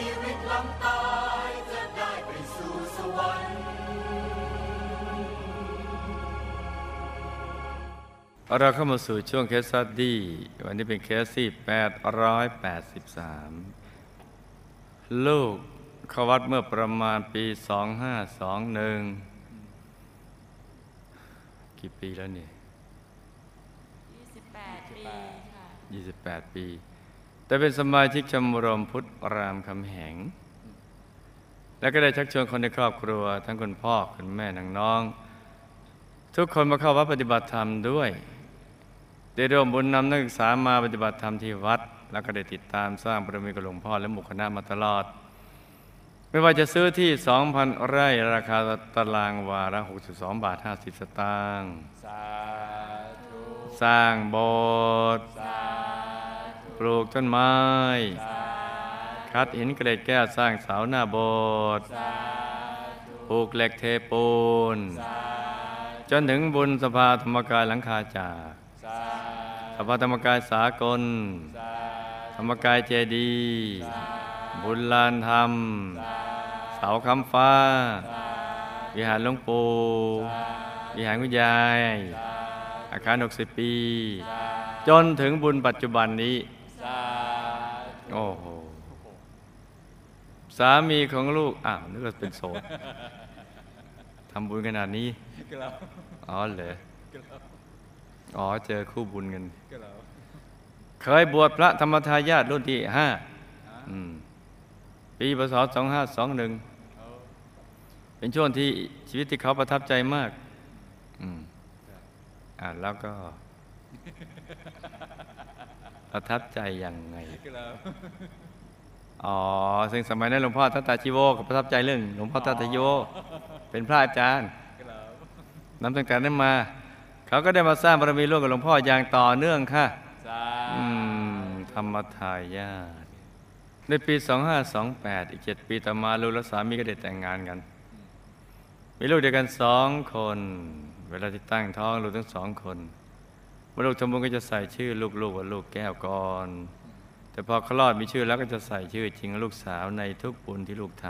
ใสชีวิตหลังตายจะได้ไปสู่สวรรค์เราเข้ามาสู่ช่วง case study วันนี้เป็นเคสที่ 883 ลูกเข้าวัดเมื่อประมาณปี 2521 กี่ปีแล้วเนี่ย 28 ปีค่ะ 28 ปี แต่เป็นสมาชิกชมรมพุทธรามคำแหง แล้วก็ได้ชักชวนคนในครอบครัว ทั้งคุณพ่อคุณแม่นางน้องทุกคนมาเข้าวัดปฏิบัติธรรมด้วย ได้ร่วมบุญนำนักศึกษามาปฏิบัติธรรมที่วัด แล้วก็ได้ติดตามสร้างบารมีกับหลวงพ่อและหมู่คณะมาตลอด ไม่ว่าจะซื้อที่ 2,000 ไร่ราคาตารางวาละ62 บาท 50 สตางค์สาธุสร้างโบสถ์ ปลูกต้นไม้ คัดหินเกล็ดแก้วสร้างเสาหน้าโบสถ์ปลูกเหล็กเทปูน จนถึงบุญสภาธรรมกายหลังคาจากสภาธรรมกายสากล ธรรมกายเจดีบุญลานธรรม เสาคำฟ้า วิหารหลวงปู่วิหารคุณยาย อาคาร 60 ปี จนถึงบุญปัจจุบันนี้ โอ้โหสามีของลูก อ้าวนึกว่าเป็นโสดทำบุญขนาดนี้กล่าวอ๋อเหรอกล่าวอ๋อเจอคู่บุญกันกล่าวเคยบวชพระธรรมทายาทรุ่นที่ห้าอืมปีพศสองห้าสองหนึ่งเอาเป็นช่วงที่ชีวิตที่เขาประทับใจมาก อืมอ่าแล้วก็ ประทับใจยังไงกล่าวอ๋อ ซึ่งสมัยนั้นหลวงพ่อทัตตาชิโวก็ประทับใจเรื่อง หลวงพ่อทัตตาชิโวเป็นพระอาจารย์กล่าวนับตั้งแต่นั้นมา เขาก็ได้มาสร้างบารมีร่วมกับหลวงพ่ออย่างต่อเนื่องค่ะสาอืมธรรมทายาทในปี 2528 อีก 7 ปีต่อมาลูกและสามีก็ได้แต่งงานกัน มีลูกเดียวกันสองคน เวลาที่ตั้งท้องลูกทั้งสองคนเมื่อลูกทำบุญก็จะใส่ชื่อลูกๆว่าลูกแก้วก่อน แต่พอคลอดมีชื่อแล้วก็จะใส่ชื่อจริงลูกสาวในทุกบุญที่ลูกท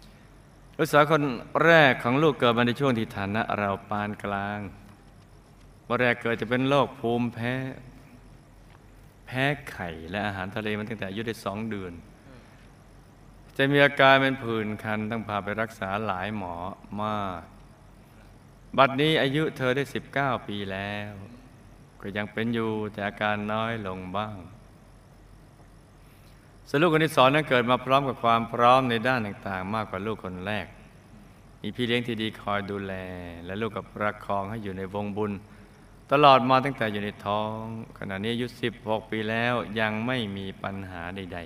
ำลูกสาวคนแรกของลูกเกิดมาในช่วงที่ฐานะเราปานกลางเมื่อแรกเกิดจะเป็นโรคภูมิแพ้ แพ้ไข่และอาหารทะเลมันตั้งแต่อายุได้สองเดือน จะมีอาการเป็นผื่นคันต้องพาไปรักษาหลายหมอมาก บัดนี้อายุเธอได้ 19 ปีแล้ว ก็ยังเป็นอยู่แต่อาการน้อยลงบ้างสวนลูกคนที่สองนั้นเกิดมาพร้อมกับความพร้อมในด้านต่างๆ มากกว่าลูกคนแรก มีพี่เลี้ยงที่ดีคอยดูแล และลูกกับประคองให้อยู่ในวงบุญ ตลอดมาตั้งแต่อยู่ในท้อง ขณะนี้อายุ16 ปีแล้วยังไม่มีปัญหาใด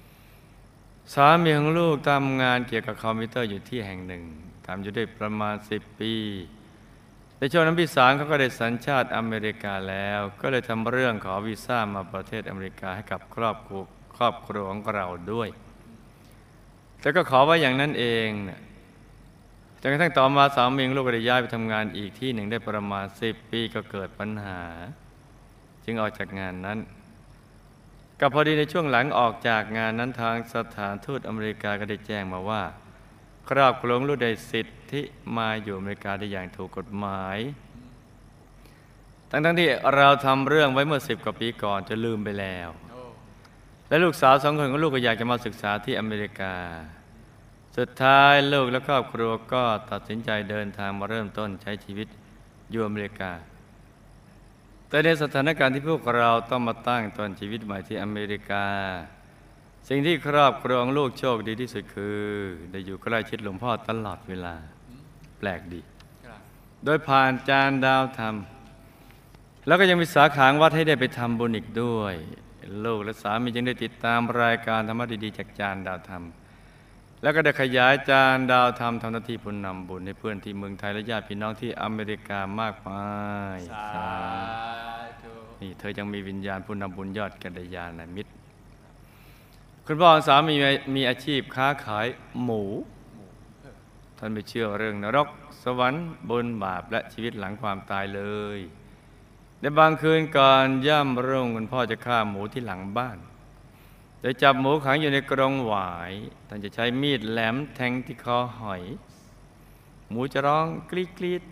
ๆ สามีของลูกทำงานเกี่ยวกับคอมพิวเตอร์อยู่ที่แห่งหนึ่งทำอยู่ได้ประมาณ 10 ปี ในช่วงนั้นพี่สารเขาก็ได้สัญชาติอเมริกาแล้ว ก็เลยทำเรื่องขอวีซ่ามาประเทศอเมริกาให้กับครอบครัวครอบครัวของเราด้วย แต่ก็ขอว่าอย่างนั้นเองนะจนกระทั่งต่อมาสามีลูกก็ได้ย้ายไปทำงานอีกที่หนึ่งได้ประมาณ10ปีก็เกิดปัญหา จึงออกจากงานนั้นก็พอดีในช่วงหลังออกจากงานนั้นทางสถานทูตอเมริกาก็ได้แจ้งมาว่า ครอบครัวของลูกได้สิทธิมาอยู่อเมริกาได้อย่างถูกกฎหมาย ทั้งทั้งๆที่เราทำเรื่องไว้เมื่อสิบกว่าปีก่อนจะลืมไปแล้ว และลูกสาวสองคนของลูกก็อยากจะมาศึกษาที่อเมริกา สุดท้ายลูกและครอบครัวก็ตัดสินใจเดินทางมาเริ่มต้นใช้ชีวิตอยู่อเมริกา แต่ในสถานการณ์ที่พวกเราต้องมาตั้งต้นชีวิตใหม่ที่อเมริกา สิ่งที่ครอบครองลูกโชคดีที่สุดคือ ได้อยู่ใกล้ชิดหลวงพ่อตลอดเวลา แปลกดี โดยผ่านจานดาวธรรม แล้วก็ยังมีสาขางวัดให้ได้ไปทำบุญอีกด้วย ลูกและสามีจึงได้ติดตามรายการธรรมะดีๆจากจานดาวธรรม แล้วก็ได้ขยายจานดาวธรรมทำหน้าที่ผู้นำบุญให้เพื่อนที่เมืองไทยและญาติพี่น้องที่อเมริกามากมายสาธุนี่เธอยังมีวิญญาณผู้นำบุญยอดกัลยาณมิตร คุณพ่อของสามีมีอาชีพค้าขายหมู ท่านไม่เชื่อเรื่องนรก สวรรค์บุญบาปและชีวิตหลังความตายเลย ในบางคืนก่อนย่ำรุ่งคุณพ่อจะฆ่าหมูที่หลังบ้านจะจับหมูขังอยู่ในกรงหวาย ท่านจะใช้มีดแหลมแทงที่คอหอย หมูจะร้องกรีดกรีด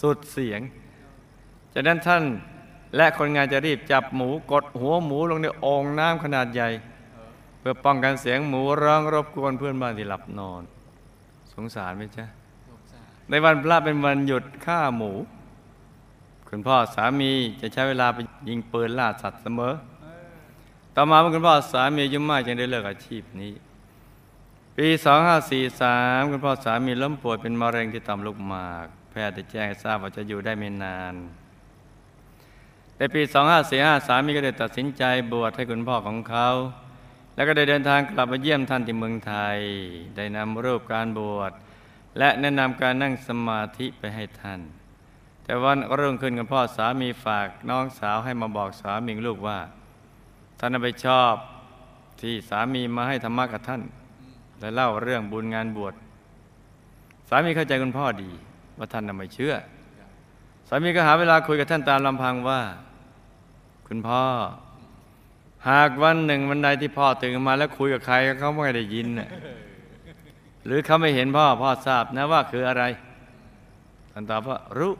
สุดเสียง จากนั้นท่าน และคนงานจะรีบจับหมูกดหัวหมูลงในโอ่งน้ำขนาดใหญ่ เพื่อป้องกันเสียงหมูร้องรบกวนเพื่อนบ้านที่หลับนอน สงสารไหมจ๊ะในวันพระเป็นวันหยุดฆ่าหมู คุณพ่อสามีจะใช้เวลาไปยิงปืนล่าสัตว์เสมอ ต่อมาเมื่อคุณพ่อสามีอายุ่มากจึงได้เลิกอาชีพนี้ ปี 2543 คุณพ่อสามีล้มป่วยเป็นมะเร็งที่ต่อมลูกหมาก แพทย์ได้แจ้งให้ทราบว่าจะอยู่ได้ไม่นาน ในปี 2545สามีก็ได้ตัดสินใจบวชให้คุณพ่อของเขา แล้วก็ได้เดินทางกลับมาเยี่ยมท่านที่เมืองไทย ได้นำรูปการบวชและแนะนำการนั่งสมาธิไปให้ท่าน แต่วันรุ่งขึ้นคุณพ่อสามีฝากน้องสาวให้มาบอกสามีลูกว่า ท่านน่ะไปชอบที่สามีมาให้ธรรมะกับท่าน และเล่าเรื่องบุญงานบวชสามีเข้าใจคุณพ่อดีว่าท่านน่ะไม่เชื่อ สามีก็หาเวลาคุยกับท่านตามลำพังว่า คุณพ่อ หากวันหนึ่งวันใดที่พ่อตื่นมาแล้วคุยกับใครเขาไม่ได้ยินน่ะหรือเขาไม่เห็นพ่อพ่อทราบนะว่าคืออะไรท่านตอบว่ารู้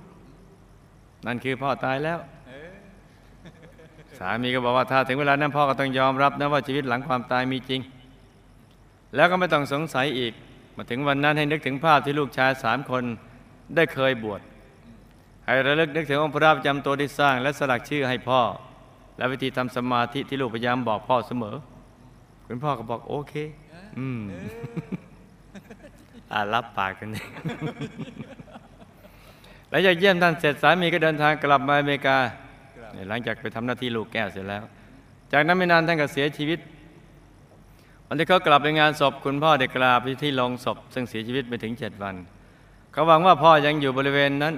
นั่นคือพ่อตายแล้ว สามีก็บอกว่าถ้าถึงเวลานั้นพ่อก็ต้องยอมรับนะว่าชีวิตหลังความตายมีจริง แล้วก็ไม่ต้องสงสัยอีก มาถึงวันนั้นให้นึกถึงภาพที่ลูกชายสามคนได้เคยบวช ให้ระลึกนึกถึงองค์พระประจำตัวที่สร้าง และสลักชื่อให้พ่อ และวิธีทำสมาธิที่ลูกพยายามบอกพ่อเสมอ คุณพ่อก็บอกโอเค อืมอ่ารับปากกันเองหลังจากเยี่ยมท่านเสร็จสามีก็เดินทางกลับมาอเมริกา หลังจากไปทำหน้าที่ลูกแก้วเสร็จแล้ว จากนั้นไม่นานท่านก็เสียชีวิต วันที่เขากลับไปงานศพคุณพ่อได้กราบที่โรงศพ ซึ่งเสียชีวิตไปถึงเจ็ดวัน เขาหวังว่าพ่อยังอยู่บริเวณนั้น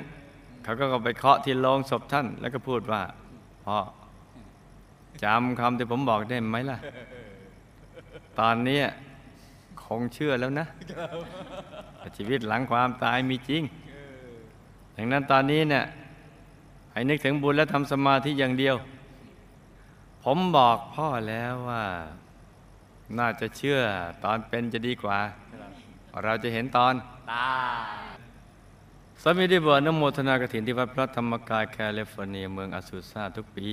เขาก็ไปเคาะที่โรงศพท่าน แล้วก็พูดว่าพ่อจำคำที่ผมบอกได้ไหมล่ะ ตอนนี้คงเชื่อแล้วนะ ชีวิตหลังความตายมีจริงดังนั้นตอนนี้เนี่ยให้นึกถึงบุญและทำสมาธิอย่างเดียว ผมบอกพ่อแล้วว่า น่าจะเชื่อตอนเป็นจะดีกว่า เราจะเห็นตอนตาย สามีได้บวชนโมทนากฐินที่วัดพระธรรมกายแคลิฟอร์เนียเมืองอาซูซาทุกปี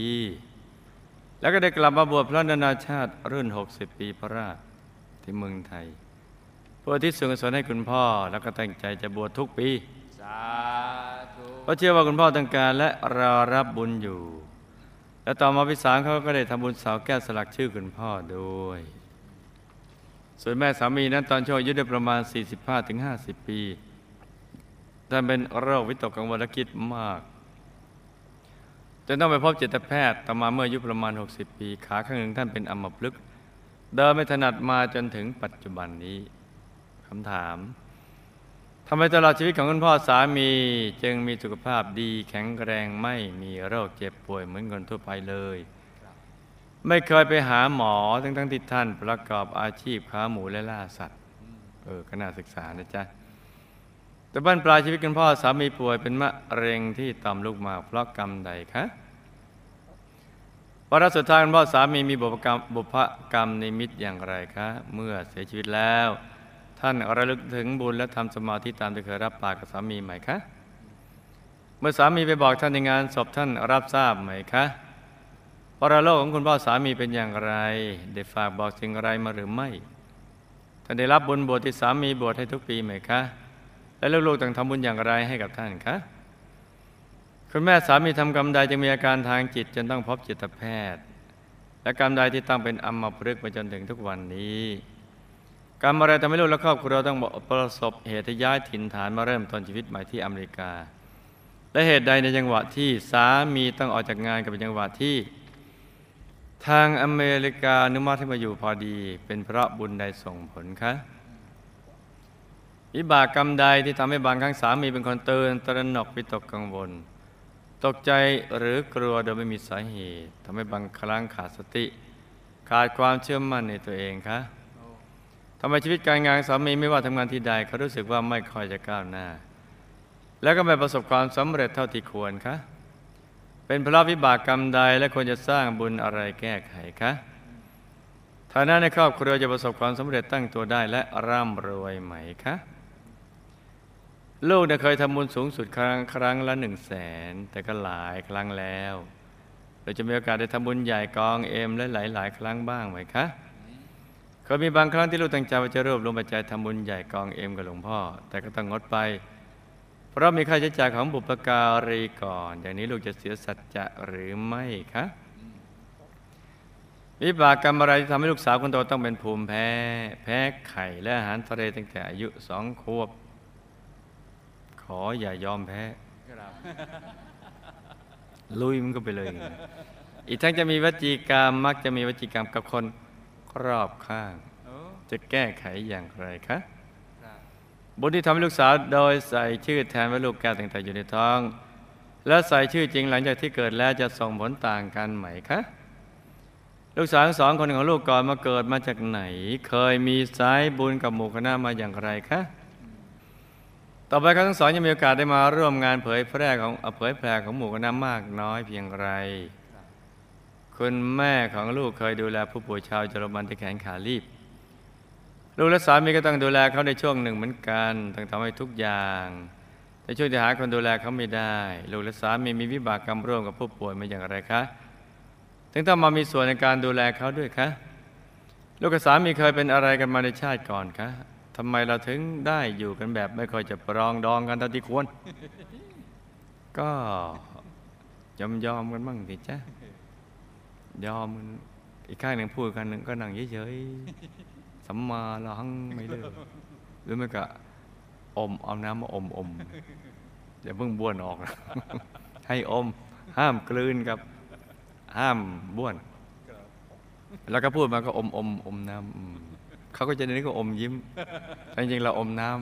แล้วก็ได้กลับมาบวชพระนานาชาติรุ่น 60 ปีพระราชที่เมืองไทยเพื่ออุทิศส่วนกุศลให้คุณพ่อ แล้วก็ตั้งใจจะบวชทุกปีสาธุเพราะเชื่อว่าคุณพ่อต้องการและรอรับบุญอยู่ และต่อมาพิสารเขาก็ได้ทำบุญเสาแก้วสลักชื่อคุณพ่อด้วย ส่วนแม่สามีนั้นตอนช่วงอายุได้ประมาณ 45-50 ปี ท่านเป็นโรควิตกกังวลและคิดมากจนต้องไปพบจิตแพทย์ต่อมาเมื่ออายุประมาณ 60 ปีขาข้างหนึ่งท่านเป็นอัมพฤกษ์เดินไม่ถนัดมาจนถึงปัจจุบันนี้คำถามทำไมตลอดชีวิตของคุณพ่อสามีจึงมีสุขภาพดีแข็งแรงไม่มีโรคเจ็บป่วยเหมือนคนทั่วไปเลย ไม่เคยไปหาหมอทั้งทั้งที่ท่านประกอบอาชีพค้าหมูและล่าสัตว์เออก็น่าศึกษานะจ๊ะ แต่บ้านปลายชีวิตคุณพ่อสามีป่วยเป็นมะเร็งที่ต่อมลูกหมากเพราะกรรมใดคะวาระสุดท้ายคุณพ่อสามีมีบุพกรรมบุพกรรมนิมิตอย่างไรคะ เมื่อเสียชีวิตแล้ว ท่านระลึกถึงบุญและทำสมาธิตามที่เคยรับปากกับสามีไหมคะ เมื่อสามีไปบอกท่านในงานศพท่านรับทราบไหมคะปรโลกของคุณพ่อสามีเป็นอย่างไร ได้ฝากบอกสิ่งอะไรมาหรือไม่ ท่านได้รับบุญบวชที่สามีบวชให้ทุกปีไหมคะ และลูกๆต้องทำบุญอย่างไรให้กับท่านคะคุณแม่สามีทำกรรมใดจึงมีอาการทางจิตจนต้องพบจิตแพทย์ และกรรมใดที่ตั้งเป็นอัมพฤกษ์มาจนถึงทุกวันนี้ กรรมอะไรทำให้ลูกและครอบครัวต้องประสบเหตุย้ายถิ่นฐานมาเริ่มต้นชีวิตใหม่ที่อเมริกา และเหตุใดในจังหวะที่สามีต้องออกจากงานกับเป็นจังหวะที่ ทางอเมริกาอนุมัติให้มาอยู่พอดี เป็นเพราะบุญใดส่งผลคะ วิบากกรรมใดที่ทำให้บางครั้งสามีเป็นคนเตือนตระหนกวิตกกังวล ตกใจหรือกลัวโดยไม่มีสาเหตุทำให้บางครั้งขาดสติ ขาดความเชื่อมั่นในตัวเองคะทำไมชีวิตการงานสามีไม่ว่าทำงานที่ใดเขารู้สึกว่าไม่ค่อยจะก้าวหน้า แล้วก็ไม่ประสบความสำเร็จเท่าที่ควรคะเป็นเพราะวิบากกรรมใดและควรจะสร้างบุญอะไรแก้ไขคะฐานะในครอบครัวจะประสบความสำเร็จตั้งตัวได้และร่ำรวยไหมคะ ลูกเนี่ยเคยทำบุญสูงสุดครั้งครั้งละหนึ่งแสนแต่ก็หลายครั้งแล้วเราจะมีโอกาสได้ทำบุญใหญ่กองเอ็มและหลายๆครั้งบ้างไหมคะเคยมีบางครั้งที่ลูกตั้งใจว่าจะรวบรวมปัจจัยทำบุญใหญ่กองเอ็มกับหลวงพ่อ แต่ก็ต้องงดไป เพราะมีค่าใช้จ่ายของบุปการีก่อน อย่างนี้ลูกจะเสียสัจจะหรือไม่คะวิบากกรรมอะไรที่ทำให้ลูกสาวคนโตต้องเป็นภูมิแพ้ แพ้ไข่และอาหารทะเลตั้งแต่อายุสองขวบ ออย่ายอมแพ้ครับลุยมันก็ไปเลย อีกทั้งจะมีวจีกรรมมักจะมีวจีกรรมกับคนรอบข้างโอ้จะแก้ไขอย่างไรคะครับบุญที่ทำให้ลูกสาวโดยใส่ชื่อแทนว่าลูกแก้วตั้งแต่อยู่ในท้อง และใส่ชื่อจริงหลังจากที่เกิดแล้วจะส่งผลต่างกันไหมคะลูกสาวทั้งสองคนของลูกก่อนมาเกิดมาจากไหน เคยมีสายบุญกับหมู่คณะมาอย่างไรคะ ต่อไปเขาทั้งสองยังมีโอกาสได้มาร่วมงานเผยแพร่ของเอ่อเผยแพร่ของหมู่คณะมากน้อยเพียงไร คุณแม่ของลูกเคยดูแลผู้ป่วยชาวเยอรมันที่แขนขาลีบ ลูกและสามีก็ต้องดูแลเขาในช่วงหนึ่งเหมือนกันต้องทำให้ทุกอย่างในช่วงที่หาคนดูแลเขาไม่ได้ ลูกและสามีมีวิบากกรรมร่วมกับผู้ป่วยมาอย่างไรคะ ถึงต้องมามีส่วนในการดูแลเขาด้วยคะ ลูกกับสามีเคยเป็นอะไรกันมาในชาติก่อนคะ ทำไมเราถึงได้อยู่กันแบบไม่ค่อยจะปรองดองกันเท่าที่ควร ก็ยอมยอมๆกันบ้างสิจ๊ะยอมอีกข้างหนึ่งพูดกันหนึ่งก็นั่งเฉยๆสัมมาละหังไม่เลิกหรือไม่ก็อมเอาน้ำมาอมอมอย่าเพิ่งบ้วนออกนะให้อม ห้ามกลืนกับ ห้ามบ้วน แล้วก็พูดมาก็อมอมอมน้ำ เขาก็จะนึกว่าอมยิ้มแต่จริงๆเราอมน้ำ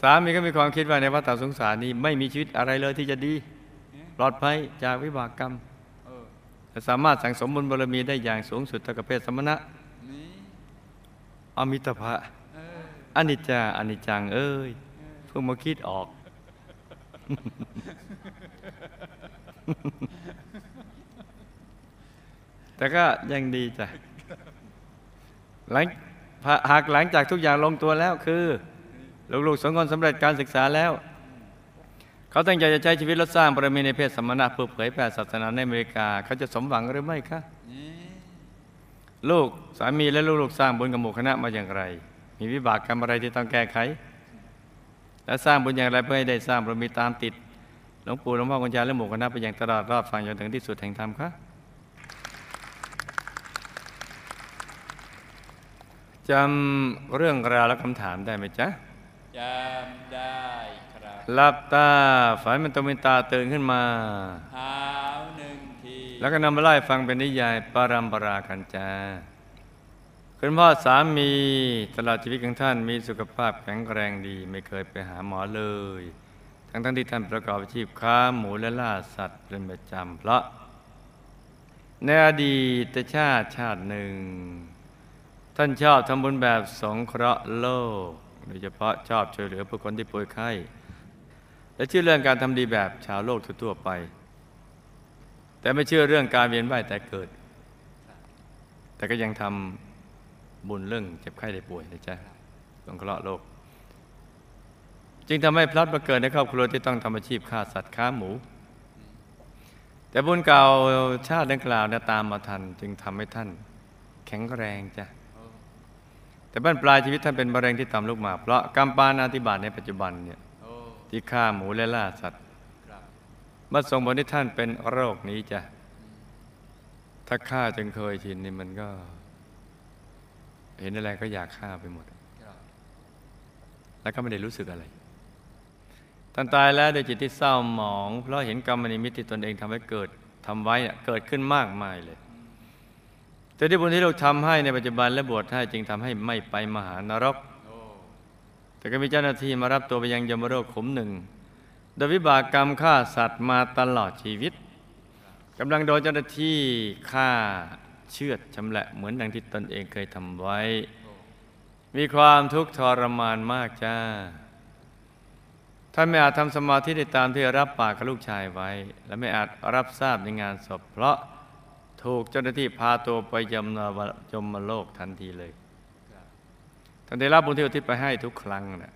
สามีก็มีความคิดว่าในวัฏสงสารนี้ไม่มีชีวิตอะไรเลยที่จะดีปลอดภัยจากวิบากกรรมเออและสามารถสั่งสมบุญบารมีได้อย่างสูงสุดเท่ากับเพศสมณะนี่อมิตภะเอออนิจจาอนิจจังเอ้ยเพิ่งมาคิดออก แต่ก็ยังดีจ้ะหลังหากหลังจากทุกอย่างลงตัวแล้วคือ ลูกๆสองคนสำเร็จการศึกษาแล้ว เขาตั้งใจจะใช้ชีวิตและสร้างบารมีในเพศสมณะเพื่อเผยแผ่ศาสนาในอเมริกา เขาจะสมหวังหรือไม่คะลูกสามีและลูกๆสร้างบุญกับหมู่คณะมาอย่างไร มีวิบากกรรมอะไรที่ต้องแก้ไข และสร้างบุญอย่างไรเพื่อให้ได้สร้างบารมีตามติดหลวงปู่หลวงพ่อคุณยาและหมู่คณะไปอย่างตลอดรอดฟังจนถึงที่สุดแห่งธรรมคะ จำเรื่องราวและคำถามได้ไหมจ๊ะจำได้ครับหลับตาฝันมันตวมินตาตื่นขึ้นมาเท้าหนึ่งทีแล้วก็นำมาไล่ฟังเป็นนิยายปารัมปรากันจาคุณพ่อสามีตลอดชีวิตของท่านมีสุขภาพแข็งแรงดี ไม่เคยไปหาหมอเลย ทั้งทั้งๆที่ท่านประกอบอาชีพค้าหมูและล่าสัตว์เป็นประจำเพราะในอดีตชาติชาติหนึ่ง ท่านชอบทำบุญแบบสงเคราะห์โลก โดยเฉพาะชอบช่วยเหลือผู้คนที่ป่วยไข้ และเชื่อเรื่องการทำดีแบบชาวโลกทั่วไป แต่ไม่เชื่อเรื่องการเวียนว่ายแต่เกิด แต่ก็ยังทำบุญเรื่องเจ็บไข้ได้ป่วยนะจ๊ะสงเคราะห์โลก จึงทำให้พลัดมาเกิดในครอบครัวที่ต้องทำอาชีพฆ่าสัตว์ค้าหมู แต่บุญเก่าชาติดังกล่าวเนี่ยตามมาทัน จึงทำให้ท่าน แข็งแรงจ้ะ แต่บ้านปลายชีวิตท่านเป็นมะเร็งที่ต่ำลูกหมากเพราะกรรมปานาธิบาตในปัจจุบันเนี่ยที่ฆ่าหมูและล่าสัตว์ครับมาส่งผลให้ท่านเป็นโรคนี้จ้ะถ้าฆ่าจนเคยชินนี่มันก็ เห็นอะไรก็อยากฆ่าไปหมด แล้วก็ไม่ได้รู้สึกอะไรท่านตายแล้วด้วยจิตที่เศร้าหมอง เพราะเห็นกรรมนิมิตที่ตนเองทำให้เกิดทำไว้เกิดขึ้นมากมายเลย แต่ที่บุญที่เราทำให้ในปัจจุบันและบวชให้จึงทำให้ไม่ไปมหานรก แต่ก็มีเจ้าหน้าที่มารับตัวไปยังยมโลกขุมหนึ่งโดยวิบากกรรมฆ่าสัตว์มาตลอดชีวิตกำลังโดนเจ้าหน้าที่ฆ่าเชือดชำแหละเหมือนดังที่ตนเองเคยทำไว้ มีความทุกข์ทรมานมากจ้าท่านไม่อาจทำสมาธิได้ตามที่รับปากกับลูกชายไว้ และไม่อาจรับทราบในงานศพเพราะ ถูกเจ้าหน้าที่พาตัวไปยมนาจมโลกทันทีเลยท่านได้รับบุญที่อุทิศไปให้ทุกครั้งนะ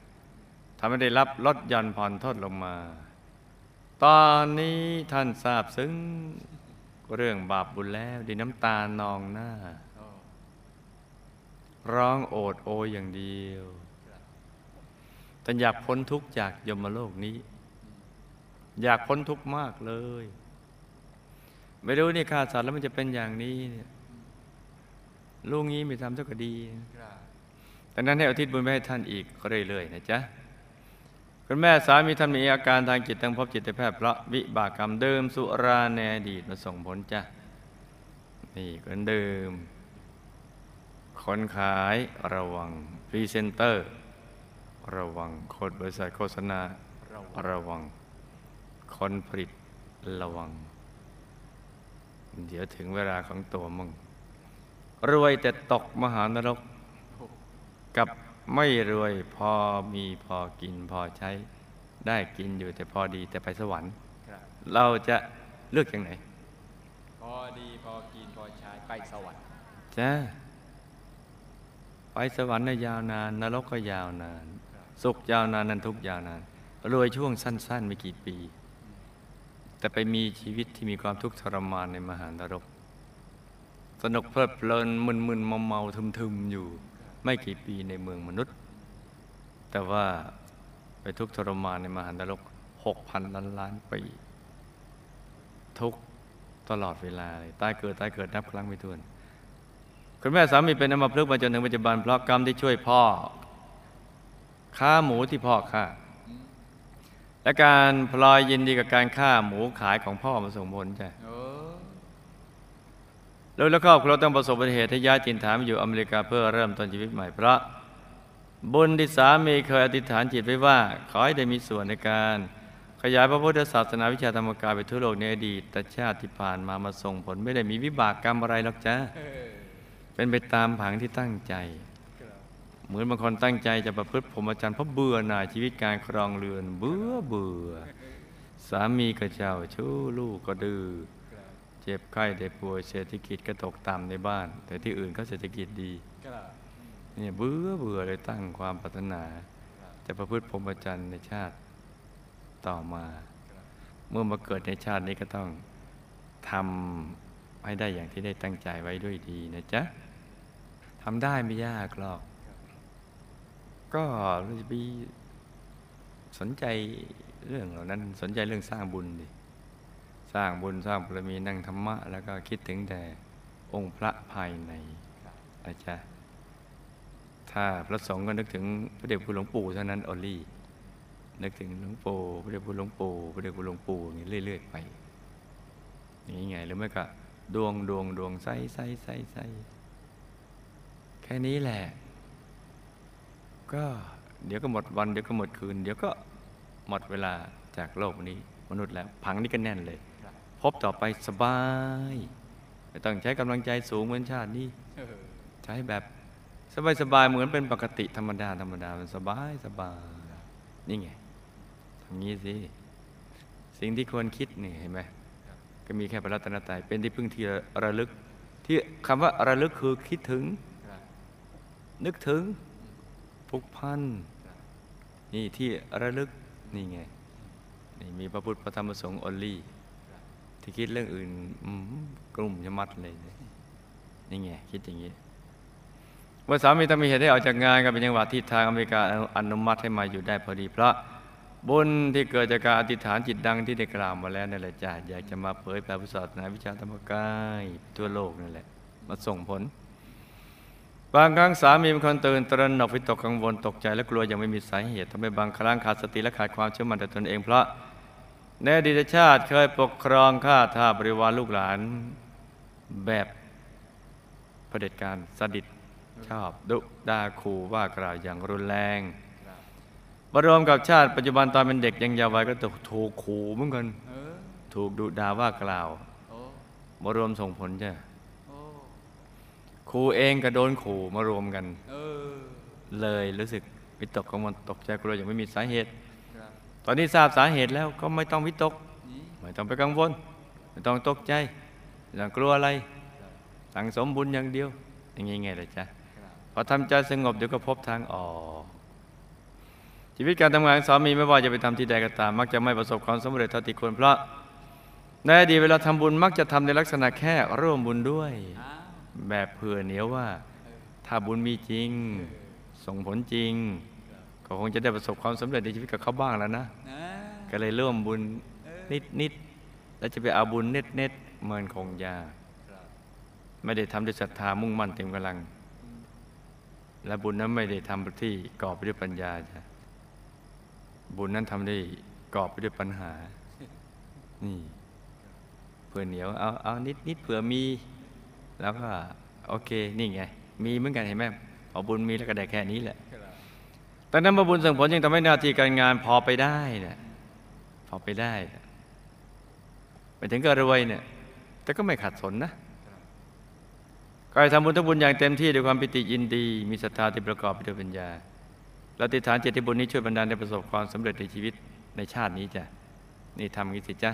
ทำให้ได้รับลดย่อนผ่อนโทษลงมา ตอนนี้ท่านทราบซึ้งเรื่องบาปบุญแล้วดีน้ำตานองหน้า ร้องโอดโอยอย่างเดียวท่านอยากพ้นทุกข์จากยมโลกนี้ อยากพ้นทุกข์มากเลย ไม่รู้นี่ฆ่าสัตว์แล้วมันจะเป็นอย่างนี้เนี่ยลูกงี้ไม่ทำเท่าก็ดีดังนั้นให้อุทิศบุญไปให้ท่านอีกเรื่อยๆนะจ๊ะคุณแม่สามีท่านมีอาการทางจิตต้งพบจิตแพทย์เพราะวิบากกรรมเดิมสุราในอดีตมาส่งผลจ้ะนี่คนเดิมคนขายระวังพรีเซนเตอร์ ระวังคนบริษัทโฆษณาราระวังคนผลิตระวัง เดี๋ยวถึงเวลาของตัวมึง รวยแต่ตกมหานรก กับไม่รวยพอมีพอกินพอใช้ ได้กินอยู่แต่พอดีแต่ไปสวรรค์ครับเราจะเลือกอย่างไหน พอดีพอกินพอใช้ไปสวรรค์จ้าไปสวรรค์น่ะยาวนาน นรกก็ยาวนาน สุขยาวนานนันทุกข์ยาวนาน รวยช่วงสั้น ๆ ไม่กี่ปี แต่ไปมีชีวิตที่มีความทุกข์ทรมานในมหานรก สนุกเพลิดเพลินมึนๆเมาๆทึมๆอยู่ ไม่กี่ปีในเมืองมนุษย์ แต่ว่าไปทุกข์ทรมานในมหานรกหกพันล้านล้านปีทุกตลอดเวลาเลยตายเกิดตายเกิดนับครั้งไม่ถ้วน คุณแม่สามีเป็นอัมพฤกษ์มาจนถึงปัจจุบันเพราะกรรมที่ช่วยพ่อ ค้าหมูที่พ่อฆ่า และการพลอยยินดีกับการฆ่าหมูขายของพ่อมาส่งผลจ้ะโอ้แล้วแล้วครอบครัวต้องประสบอุบัติเหตุให้ย้ายถิ่นฐานมาอยู่อเมริกาเพื่อเริ่มต้นชีวิตใหม่เพราะ บุญที่สามีเคยอธิษฐานจิตไว้ว่า ขอให้ได้มีส่วนในการ ขยายพระพุทธศาสนาวิชาธรรมกายไปทั่วโลกในอดีตแต่ชาติที่ผ่านมามาส่งผลไม่ได้มีวิบากกรรมอะไรหรอกจ้ะเออเป็นไปตามผังที่ตั้งใจครับ เหมือนบางคนตั้งใจจะประพฤติพรหมจรรย์เพราะเบื่อหน่ายชีวิตการครองเรือน เบื่อเบื่อ สามีก็เจ้าชู้ลูกก็ดื้อเจ็บไข้ได้ป่วยเศรษฐกิจก็ตกต่ำในบ้าน แต่ที่อื่นเขาเศรษฐกิจดีเนี่ยเบื่อเบื่อเลยตั้งความปรารถนา จะประพฤติพรหมจรรย์ในชาติต่อมา เมื่อมาเกิดในชาตินี้ก็ต้องทำให้ได้อย่างที่ได้ตั้งใจไว้ด้วยดีนะจ๊ะทำได้ไม่ยากหรอก ก็จะไปสนใจเรื่องเหล่านั้นสนใจเรื่องสร้างบุญดิสร้างบุญสร้างบารมีนั่งธรรมะ แล้วก็คิดถึงแต่องค์พระภายในนะจ๊ะถ้าพระสงฆ์ก็นึกถึงพระเดชคุณหลวงปู่เท่านั้นออลลี่นึกถึงหลวงปู่พระเดชคุณหลวงปู่พระเดชคุณหลวงปู่อย่างนี้เรื่อย ๆ ไปอย่างนี้ไงหรือไม่ก็ดวงดวงดวงใสใสใสใสแค่นี้แหละ ก็ เดี๋ยวก็หมดวัน เดี๋ยวก็หมดคืน เดี๋ยวก็หมดเวลาจากโลกนี้ มนุษย์แล้ว ผังนี้ก็แน่นเลย พบต่อไปสบาย ไม่ต้องใช้กำลังใจสูงเหมือนชาตินี้ใช้แบบสบายๆเหมือนเป็นปกติธรรมดาธรรมดามันสบายสบายนี่ไงทำงี้สิสิ่งที่ควรคิดนี่เห็นไหมก็มีแค่พระรัตนตรัยเป็นที่พึ่งที่ระลึก ที่คำว่าระลึกคือคิดถึง นึกถึง กพันนี่ที่ระลึกนี่ไงนี่มีพระพุทธพระธรรมพระสงฆ์ออลลี่ ที่คิดเรื่องอื่นกลุ่มจะมัดเลย นี่ไงคิดอย่างนี้เมื่อสามีต้องมีเหตุให้ออกจากงานก็เป็นจังหวะที่ทางอเมริกาอนุมัติให้มาอยู่ได้พอดีเพราะบุญที่เกิดจากการอธิษฐานจิตดังที่ได้กล่าวมาแล้วนั่นแหละจ้ะอยากจะมาเผยแผ่พุทธศาสนาวิชาธรรมกายทั่วโลกนั่นแหละ มาส่งผล บางครั้งสามีเป็นคนตื่นตระหนกวิตกกังวลตกใจ และกลัวยังไม่มีสาเหตุทำให้บางครั้งขาดสติและขาดความเชื่อมั่นในตนเอง เพราะในอดีตชาติเคยปกครองข้าทาสบริวารลูกหลานแบบเผด็จการสดิตชอบดุดาขู่ว่ากล่าวอย่างรุนแรงครับมารวมกับชาติปัจจุบันตอนเป็นเด็กยังเยาว์วัยก็ถูกถูกขู่เหมือนกันเออถูกดุด่าว่ากล่าวโอ้มารวมส่งผลจ้ะโอ้ค รูเองก็โดนขู่มารวมกันเออเลยรู้สึกวิตกกังวลตกใจกลัวอย่างไม่มีสาเหตุครับตอนนี้ทราบสาเหตุแล้วก็ไม่ต้องวิตกนี่ไม่ต้องไปกังวล ไม่ต้องตกใจไม่ต้องกลัวอะไร สั่งสมบุญอย่างเดียว อย่างงี้ไงล่ะจ๊ะครับพอทำใจสงบเดี๋ยวก็พบทางออกชีวิตการทำงานของสามีไม่ว่าจะไปทำที่ใดก็ตาม มักจะไม่ประสบความสำเร็จเท่าที่ควรเพราะในอดีตเวลาทำบุญมักจะทำในลักษณะแค่ร่วมบุญด้วยอ้าว แบบเผื่อเหนียวว่า ถ้าบุญมีจริง ส่งผลจริง ก็คงจะได้ประสบความสำเร็จในชีวิตกับเขาบ้างแล้วนะนะก็เลยร่วมบุญนิดนิดๆแล้วจะไปเอาบุญเน็ตเน็ตๆมันคงยากครับไม่ได้ทำด้วยศรัทธามุ่งมั่นเต็มกำลัง และบุญนั้นไม่ได้ทำที่กอบไปด้วยปัญญาจ้ะบุญนั้นทำได้กอบไปด้วยปัญหา นี่เผื่อเหนียวเอาเอานิดนิดเผื่อมี แล้วก็โอเคนี่ไง มีเหมือนกันเห็นไหมพอบุญมีแล้วก็ได้แค่นี้แหละครับตอนนั้นมาบุญส่งผลยังทำให้หน้าที่การงานพอไปได้เนี่ยพอไปได้ไปถึงก็รวยเนี่ย แต่ก็ไม่ขัดสนนะก็ให้ทำบุญทุกบุญอย่างเต็มที่ด้วยความปิติยินดี มีศรัทธาที่ประกอบไปด้วยปัญญาเราติฐานเจตบุญนี้ช่วยบรรดาลให้ประสบความสำเร็จในชีวิตในชาตินี้จ้ะนี่ทำงี้สิจ้ะ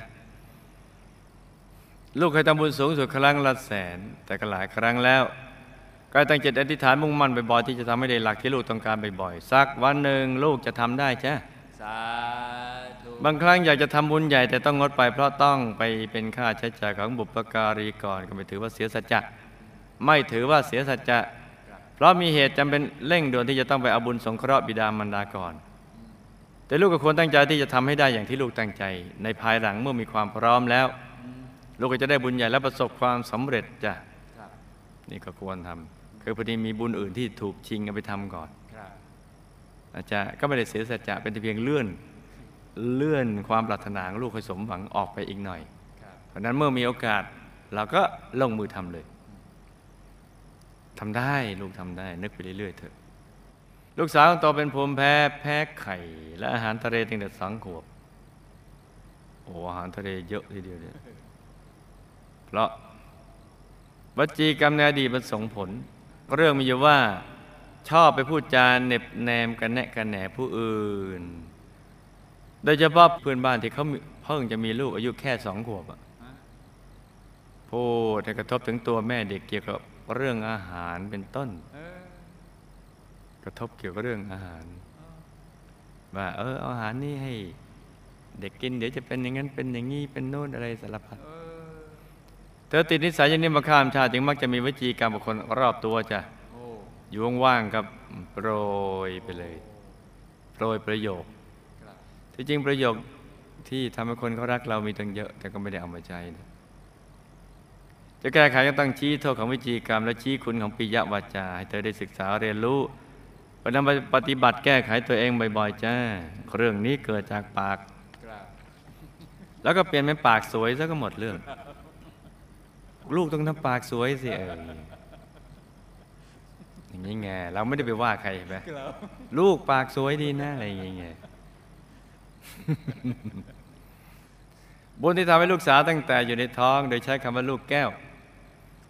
ลูกเคยทำบุญสูงสุดครั้งละแสน แต่ก็หลายครั้งแล้ว ก็ตั้งจิตอธิษฐานมุ่งมั่นบ่อยๆที่จะทำให้ได้หลักที่ลูกต้องการบ่อยๆสักวันหนึ่งลูกจะทำได้จ้ะสาธุบางครั้งอยากจะทำบุญใหญ่แต่ต้องงดไป เพราะต้องไปเป็นค่าใช้จ่ายของบุปการีก่อนก็ไม่ถือว่าเสียสัจจะไม่ถือว่าเสียสัจจะ เพราะมีเหตุจำเป็นเร่งด่วนที่จะต้องไปเอาบุญสงเคราะห์บิดามารดาก่อน แต่ลูกก็ควรตั้งใจที่จะทำให้ได้อย่างที่ลูกตั้งใจ ในภายหลังเมื่อมีความพร้อมแล้ว ลูกก็จะได้บุญใหญ่และประสบความสำเร็จจ้ะครับนี่ก็ควรทำคือพอดีมีบุญอื่นที่ถูกชิงเอาไปทำก่อนครับอาจจะก็ไม่ได้เสียสัจจะเป็นแต่เพียงเลื่อนเลื่อนความปรารถนาของลูกให้สมหวังออกไปอีกหน่อยครับเพราะฉะนั้นเมื่อมีโอกาสเราก็ลงมือทำเลยทำได้ลูกทำได้ นึกไปเรื่อยๆเถอะ ลูกสาวของโตเป็นภูมิแพ้แพ้ไข่ และอาหารทะเลตั้งแต่สองขวบโอ้อาหารทะเลเยอะทีเดียวเนี่ย เพราะวจีกรรมในอดีตมันส่งผล เรื่องมีอยู่ว่าชอบไปพูดจาเน็บแนมกันแนะกันแหนผู้อื่น โดยเฉพาะเพื่อนบ้านที่เขาเพิ่งจะมีลูกอายุแค่สองขวบอะพูดให้กระทบถึงตัวแม่เด็กเกี่ยวกับเรื่องอาหารเป็นต้น กระทบเกี่ยวกับเรื่องอาหาร ว่าเออเอาอาหารนี่ให้ เด็กกินเดี๋ยวจะเป็นอย่างนั้นเป็นอย่างนี้เป็นโน่นอะไรสารพัด เธอติดนิสัยอย่างนี้มาข้ามชาติจึงมักจะมีวิจีกรรมบุคคลรอบตัวจ้ะอยู่ว่างๆครับโปรยไปเลย โปรยประโยค ที่จริงประโยคที่ทำให้คนเขารักเรามีตั้งเยอะ แต่ก็ไม่ได้เอามาใช้นะจะแก้ไขก็ต้องชี้โทษของวิจีกรรม และชี้คุณของปิยวาจา ให้เธอได้ศึกษาเรียนรู้ไปนำไปปฏิบัติแก้ไขตัวเองบ่อยๆจ้าเรื่องนี้เกิดจากปาก แล้วก็เปลี่ยนเป็นปากสวยซะก็หมดเรื่อง ลูกต้องทำปากสวยสิเอออย่างนี้ไงเราไม่ได้ไปว่าใครเห็นไหมครับลูกปากสวยดีนะอะไรอย่างเงี้ยบุญที่ทำให้ลูกสาวตั้งแต่อยู่ในท้อง โดยใช้คำว่าลูกแก้ว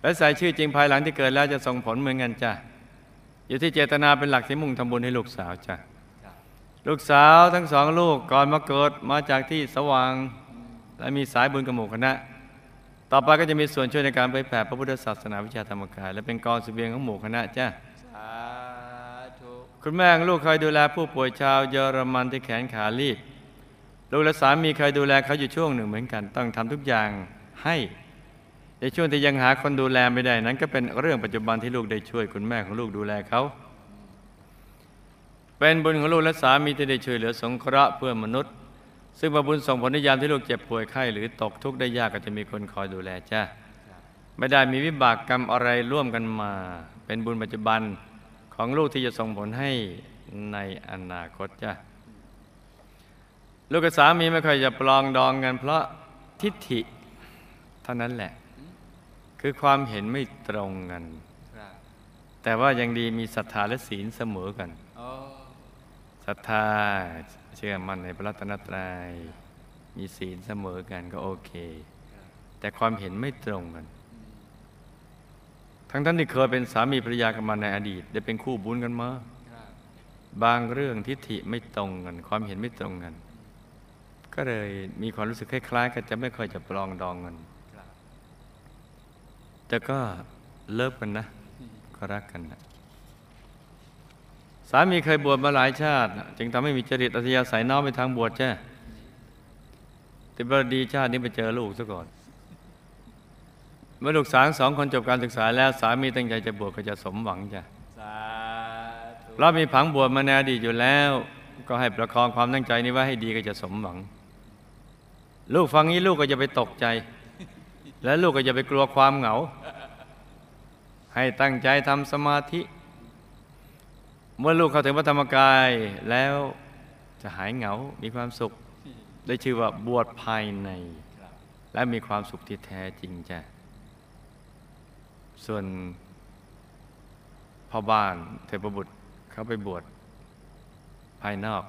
และใส่ชื่อจริงภายหลังที่เกิดแล้วจะส่งผลเหมือนกันจ้ะอยู่ที่เจตนาเป็นหลักที่มุ่งทำบุญให้ลูกสาวจ้ะครับลูกสาวทั้งสองลูกก่อนมาเกิดมาจากที่สว่าง และมีสายบุญกับหมู่คณะ ต่อไปก็จะมีส่วนช่วยในการเผยแผ่พระพุทธศาสนาวิชาธรรมกาย และเป็นกองเสบียงของหมู่คณะจ้ะสาธุคุณแม่ของลูกเคยดูแลผู้ป่วยชาวเยอรมันที่แขนขาลีบลูกและสามีเคยดูแลเขาอยู่ช่วงหนึ่งเหมือนกัน ต้องทำทุกอย่างให้ในช่วงที่ยังหาคนดูแลไม่ได้นั้น ก็เป็นเรื่องปัจจุบันที่ลูกได้ช่วยคุณแม่ของลูกดูแลเขา เป็นบุญของลูกและสามีที่ได้ช่วยเหลือสงเคราะห์เพื่อนมนุษย์ ซึ่งเป็นบุญส่งผลในยามที่ลูกเจ็บป่วยไข้หรือตกทุกข์ได้ยากก็จะมีคนคอยดูแลจ้าไม่ได้มีวิบากกรรมอะไรร่วมกันมา เป็นบุญปัจจุบันของลูกที่จะส่งผลให้ในอนาคตจ้ะลูกกับสามีไม่ค่อยจะปลองดองกันเพราะทิฏฐิเท่านั้นแหละ คือความเห็นไม่ตรงกันครับแต่ว่ายังดีมีศรัทธาและศีลเสมอกันโอ้ศรัทธาเชื่อมั่นในพระรัตนตรัย มีศีลเสมอกันก็โอเค แต่ความเห็นไม่ตรงกัน ทั้งท่านที่เคยเป็นสามีภรรยากันมาในอดีต ได้เป็นคู่บุญกันมาบางเรื่องทิฏฐิไม่ตรงกัน ความเห็นไม่ตรงกัน ก็เลยมีความรู้สึกคล้ายๆกันจะไม่ค่อยจะปลองดองกันแต่ก็เลิกกันนะ ก็รักกันนะ สามีเคยบวชมาหลายชาติ จึงทำให้มีจริตอัธยาศัยน้อมไปทางบวชใช่แต่ประดีชาตินี้ไปเจอลูกซะก่อน เมื่อลูกสาวสองคนจบการศึกษาแล้วสามีตั้งใจจะบวชก็จะสมหวังจ้ะสาธุเรามีผังบวชมาในอดีตอยู่แล้ว ก็ให้ประคองความตั้งใจนี้ไว้ให้ดีก็จะสมหวัง ลูกฟังนี้ลูกก็จะไปตกใจ และลูกก็จะไปกลัวความเหงา ให้ตั้งใจทำสมาธิ เมื่อลูกเข้าถึงพระธรรมกายแล้วจะหายเหงา มีความสุข ได้ชื่อว่าบวชภายใน และมีความสุขที่แท้จริงจ้ะ ส่วนพ่อบ้านเทพบุตรเขาไปบวชภายนอก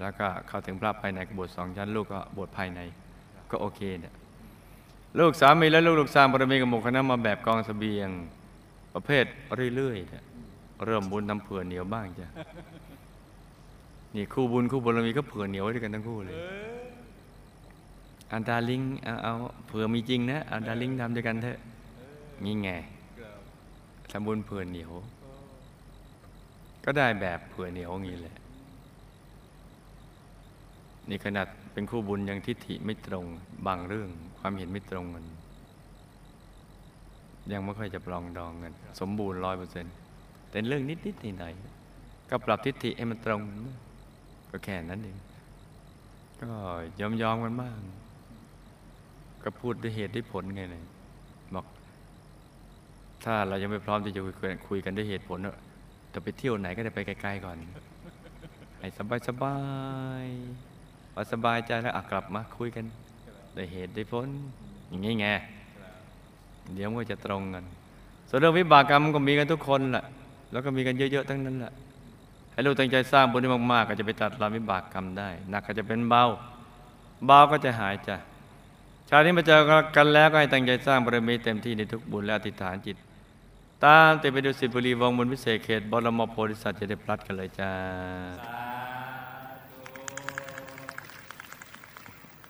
แล้วก็เข้าถึงพระภายในกบวชสองชั้น ลูกก็บวชภายใน ก็โอเคเนี่ยลูกสามีและลูกลูกสร้างบารมีกับหมู่คณะมาแบบกองเสบียงประเภทเรื่อยๆเนี่ย เริ่มบุญทำเผื่อเหนียวบ้างจ้ะนี่คู่บุญคู่บารมีก็เผื่อเหนียวไว้ด้วยกันทั้งคู่เลยอันดาลิงเอาเอาเผื่อมีจริงนะอันดาลิงทำด้วยกันเถอะนี่ไงครับทำบุญเผื่อเหนียว ก็ได้แบบเผื่อเหนียวอย่างนี้แหละนี่ขนาดเป็นคู่บุญยังทิฏฐิไม่ตรงบางเรื่อง ความเห็นไม่ตรงกัน ยังไม่ค่อยจะปลองดองกัน สมบูรณ์ร้อยเปอร์เซ็นต์ แต่เรื่องนิดๆหน่อยๆก็ปรับทิฏฐิให้มันตรง ก็แค่นั้นเองก็ยอมยอมๆกันบ้างก็พูดด้วยเหตุด้วยผลไงเลยบอก ถ้าเรายังไม่พร้อมที่จะคุยกันคุยกันด้วยเหตุผลเนอะจะไปเที่ยวไหนก็ได้ไปไกลๆก่อนให้สบายสบายๆพอสบายใจแล้วอกลับมาคุยกันด้วยเหตุด้วยผลอย่างงี้ไงเดี๋ยวมันจะตรงกันส่วนเรื่องวิบากกรรมก็มีกันทุกคนแหละ แล้วก็มีกันเยอะ ๆ ทั้งนั้นแหละให้ลูกตั้งใจสร้างบุญให้มากๆ ก็จะไปตัดรอนวิบากกรรมได้หนักก็จะเป็นเบาเบาก็จะหายจ้ะชาตินี้มาเจอกันแล้วก็ให้ตั้งใจสร้างบารมีเต็มที่ในทุกบุญและอธิษฐานจิต ตามติดไปดูสิทธิบุรีวงบุญพิเศษเขตบรมโพธิสัตว์จะได้พลัดกันเลยจ้า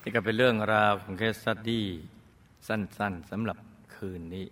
นี่ก็เป็นเรื่องราวของเคสสตดี้สั้นๆสำหรับคืนนี้